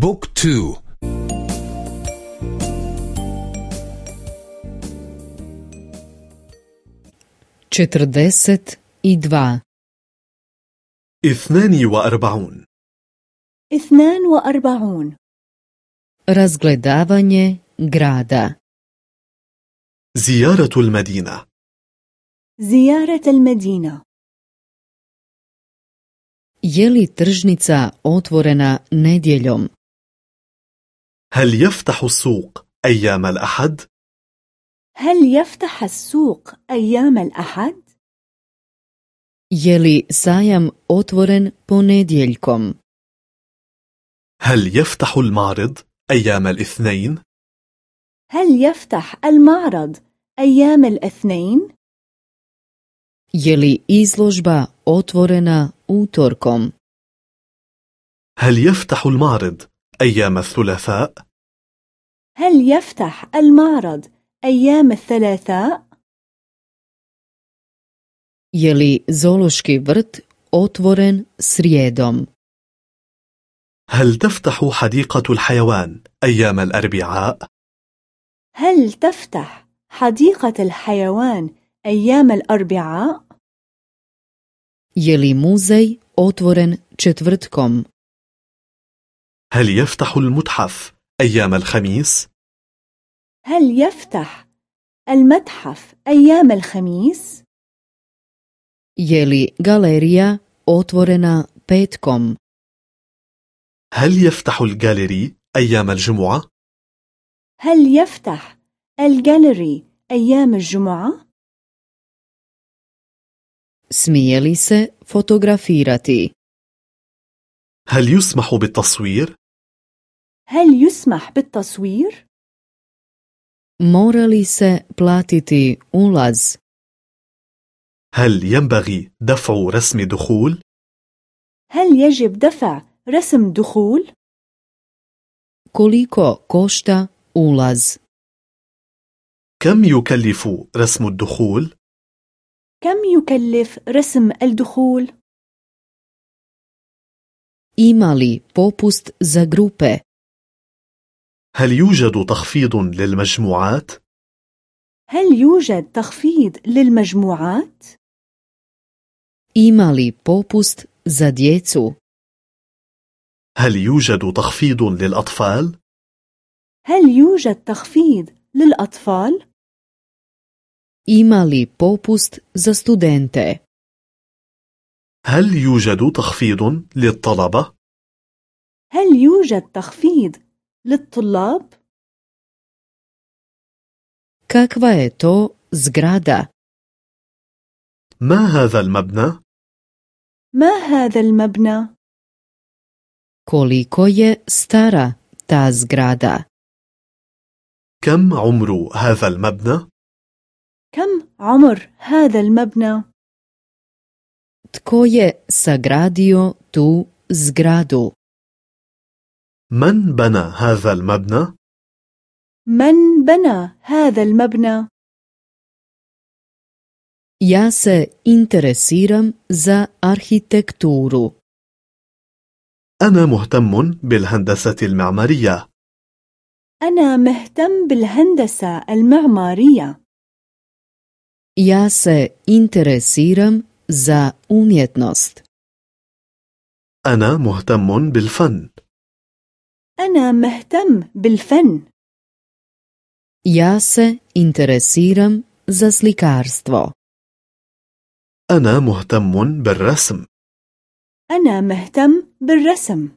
بوك تو četrdeset i dva اثنان وأربعون اثنان وأربعون razgledavanje grada زيارة المدينة زيارة المدينة je li tržnica otvorena nedjeljom هل يفتح السوق أيام الأحد؟ هل يفتح السوق أيام الأحد؟ je li sajam otvoren ponedjeljkom هل يفتح المعرض أيام الاثنين؟ هل يفتح المعرض أيام الاثنين؟ je li izložba otvorena utorkom هل يفتح المعرض أيام الثلاثاء؟ هل يفتح المعرض أيام الثلاثاء؟ je li zoološki vrt otvoren srijedom هل تفتح حديقة الحيوان أيام الأربعاء؟ هل تفتح حديقة الحيوان أيام الأربعاء؟ je li muzej otvoren četvrtkom هل يفتح المتحف أيام الخميس؟ هل يفتح المتحف أيام الخميس؟ je li galerija otvorena petkom هل يفتح الجاليري أيام الجمعة؟ هل يفتح الجاليري أيام الجمعة؟ smije li se fotografirati هل يسمح بالتصوير؟ هل يسمح بالتصوير؟ mora li se platiti ulaz هل ينبغي دفع رسم دخول؟ هل يجب دفع رسم دخول؟ koliko košta ulaz كم يكلف رسم الدخول؟ كم يكلف رسم الدخول؟ ima li popust za grupe هل يوجد تخفيض للمجموعات؟ هل يوجد تخفيض للمجموعات؟ li popust za djecu هل يوجد تخفيض للأطفال؟ هل يوجد تخفيض للأطفال؟ li popust za studente هل يوجد تخفيض للطلبة؟ هل يوجد تخفيض للطلاب. كاكوا ايتو زغرادا؟ ما هذا المبنى؟ ما هذا المبنى؟ Koliko je stara ta zgrada? كم عمر هذا المبنى؟ كم عمر هذا المبنى؟ Tko je sagradio tu zgradu. من بنى هذا المبنى؟ من بنى هذا المبنى؟ ja se interesiram za arhitekturu. أنا مهتم بالهندسة المعمارية. أنا مهتم بالهندسة المعمارية. Ja se interesiram za umjetnost. أنا مهتم بالفن. أنا مهتم بالفن. Ja se interesiram za slikarstvo. أنا مهتم بالرسم. أنا مهتم بالرسم.